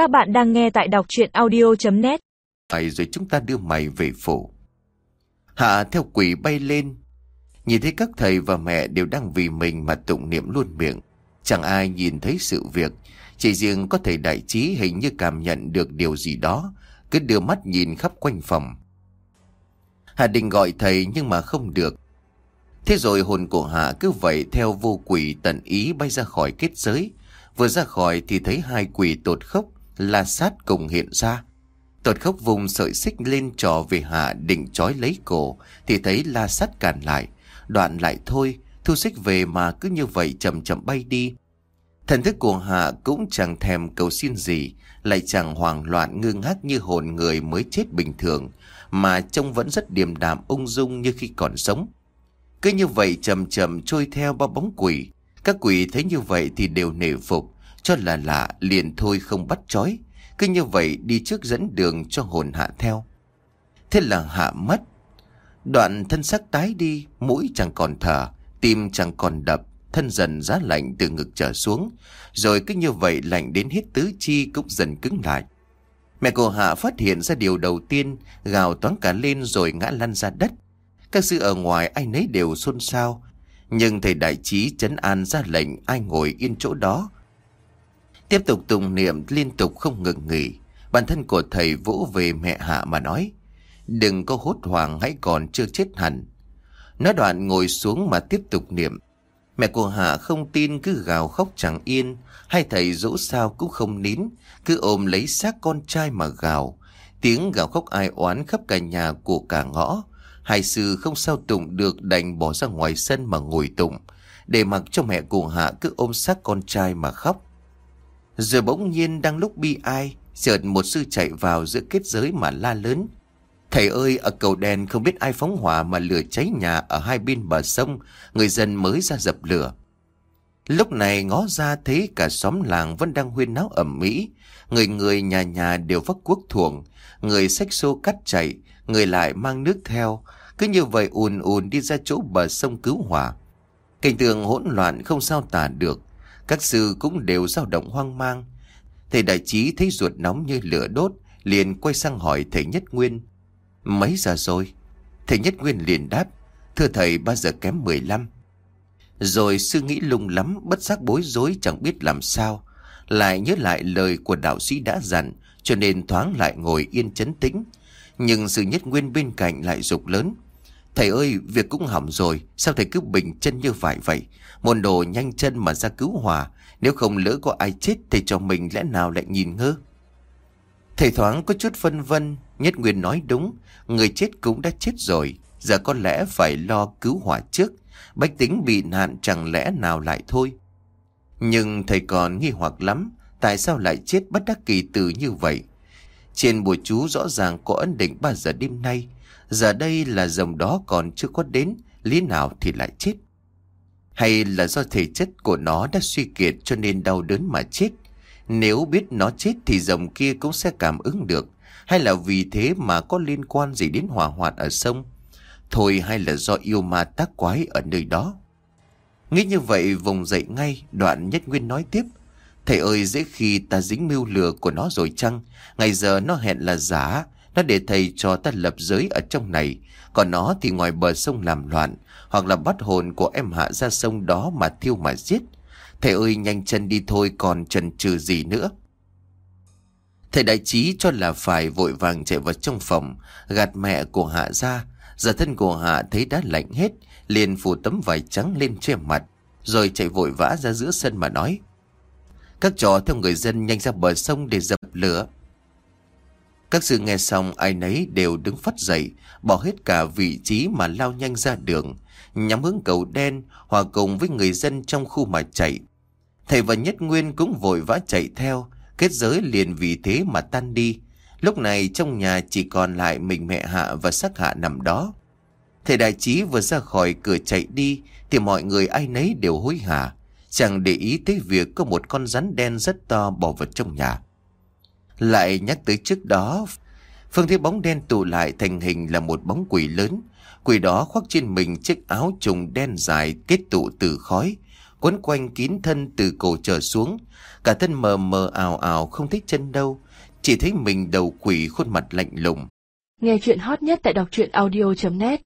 Các bạn đang nghe tại đọc chuyện audio.net Rồi chúng ta đưa mày về phủ. Hạ theo quỷ bay lên. Nhìn thấy các thầy và mẹ đều đang vì mình mà tụng niệm luôn miệng. Chẳng ai nhìn thấy sự việc. Chỉ riêng có thầy đại trí hình như cảm nhận được điều gì đó, Cứ đưa mắt nhìn khắp quanh phòng. Hạ định gọi thầy nhưng mà không được. Thế rồi hồn của Hạ cứ vậy theo vô quỷ tận ý bay ra khỏi kết giới. Vừa ra khỏi thì thấy hai quỷ tột khốc La sát cùng hiện ra. Tột khóc vùng sợi xích lên trò về Hạ định trói lấy cổ, Thì thấy la sát cản lại. Đoạn lại thôi, Thu xích về mà cứ như vậy chậm chậm bay đi. Thần thức của Hạ cũng chẳng thèm cầu xin gì, Lại chẳng hoảng loạn ngưng ngác như hồn người mới chết bình thường, Mà trông vẫn rất điềm đạm, ung dung như khi còn sống. Cứ như vậy chậm chậm trôi theo bao bóng quỷ. Các quỷ thấy như vậy thì đều nể phục cho là lạ, liền thôi không bắt chói. Cứ như vậy đi trước dẫn đường cho hồn hạ theo. Thế là hạ mất Đoạn thân xác tái đi, Mũi chẳng còn thở, Tim chẳng còn đập, Thân dần giá lạnh từ ngực trở xuống. Rồi cứ như vậy lạnh đến hết tứ chi cũng dần cứng lại. Mẹ cô Hạ phát hiện ra điều đầu tiên, Gào toán cả lên rồi ngã lăn ra đất. Các sư ở ngoài ai nấy đều xôn xao. Nhưng thầy đại trí chấn an ra lệnh ai ngồi yên chỗ đó. Tiếp tục tụng niệm liên tục không ngừng nghỉ. Bản thân của thầy vỗ về mẹ Hạ mà nói, Đừng có hốt hoảng, hãy còn chưa chết hẳn. Nói đoạn ngồi xuống mà tiếp tục niệm, Mẹ của Hạ không tin cứ gào khóc chẳng yên, Hai thầy dỗ sao cũng không nín, Cứ ôm lấy xác con trai mà gào. Tiếng gào khóc ai oán khắp cả nhà của cả ngõ. Hai sư không sao tụng được đành bỏ ra ngoài sân mà ngồi tụng, Để mặc cho mẹ của Hạ cứ ôm xác con trai mà khóc. Rồi bỗng nhiên đang lúc bi ai Chợt một sư chạy vào giữa kết giới mà la lớn Thầy ơi, ở cầu đèn không biết ai phóng hỏa mà lửa cháy nhà ở hai bên bờ sông, người dân mới ra dập lửa. Lúc này ngó ra thấy cả xóm làng vẫn đang huyên náo ẩm mỹ, người người nhà nhà đều vác cuốc thuồng, người xách xô cắt chạy, người lại mang nước theo, cứ như vậy ùn ùn đi ra chỗ bờ sông cứu hỏa. Cảnh tượng hỗn loạn không sao tả được, các sư cũng đều dao động hoang mang. Thầy đại trí thấy ruột nóng như lửa đốt, liền quay sang hỏi thầy Nhất Nguyên. Mấy giờ rồi? Thầy Nhất Nguyên liền đáp. Thưa thầy ba giờ kém 15. Rồi sư nghĩ lung lắm, bất giác bối rối chẳng biết làm sao. Lại nhớ lại lời của đạo sĩ đã dặn, cho nên thoáng lại ngồi yên chấn tĩnh. Nhưng sự Nhất Nguyên bên cạnh lại dục lớn. Thầy ơi, việc cũng hỏng rồi, sao thầy cứ bình chân như vậy vậy? Môn đồ nhanh chân mà ra cứu hòa, nếu không lỡ có ai chết thì cho mình lẽ nào lại nhìn ngơ? Thầy thoáng có chút phân vân, Nhất Nguyên nói đúng, người chết cũng đã chết rồi, giờ có lẽ phải lo cứu hỏa trước, bách tính bị nạn chẳng lẽ nào lại thôi. Nhưng thầy còn nghi hoặc lắm, tại sao lại chết bất đắc kỳ từ như vậy? Trên bùa chú rõ ràng có ấn định 3 giờ đêm nay, giờ đây là dòng đó còn chưa có đến, lý nào thì lại chết? Hay là do thể chất của nó đã suy kiệt cho nên đau đớn mà chết? Nếu biết nó chết thì dòng kia cũng sẽ cảm ứng được. Hay là vì thế mà có liên quan gì đến hỏa hoạn ở sông? Thôi hay là do yêu ma tác quái ở nơi đó? Nghĩ như vậy vùng dậy ngay, đoạn nhất nguyên nói tiếp. Thầy ơi dễ khi ta dính mưu lừa của nó rồi chăng? Ngày giờ nó hẹn là giả, nó để thầy cho ta lập giới ở trong này. Còn nó thì ngoài bờ sông làm loạn, hoặc là bắt hồn của em hạ ra sông đó mà thiêu mà giết. Thầy ơi nhanh chân đi thôi còn chần chừ gì nữa. Thầy đại trí cho là phải vội vàng chạy vào trong phòng, gạt mẹ của Hạ ra. Giờ thân của Hạ thấy đã lạnh hết, liền phủ tấm vải trắng lên che mặt, rồi chạy vội vã ra giữa sân mà nói. Các trò theo người dân nhanh ra bờ sông để dập lửa. Các sư nghe xong ai nấy đều đứng phát dậy, bỏ hết cả vị trí mà lao nhanh ra đường, nhắm hướng cầu đen, hòa cùng với người dân trong khu mà chạy. Thầy và Nhất Nguyên cũng vội vã chạy theo, kết giới liền vì thế mà tan đi. Lúc này trong nhà chỉ còn lại mình mẹ Hạ và sắc Hạ nằm đó. Thầy đại trí vừa ra khỏi cửa chạy đi thì mọi người ai nấy đều hối hả. Chẳng để ý tới việc có một con rắn đen rất to bỏ vào trong nhà. Lại nhắc tới trước đó, Phương thấy bóng đen tụ lại thành hình là một bóng quỷ lớn. Quỷ đó khoác trên mình chiếc áo trùng đen dài kết tụ từ khói. Quấn quanh kín thân từ cổ trở xuống Cả thân mờ mờ ảo ảo không thấy chân đâu Chỉ thấy mình đầu quỷ khuôn mặt lạnh lùng Nghe chuyện hot nhất tại đọc truyện audio.net